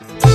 Bye.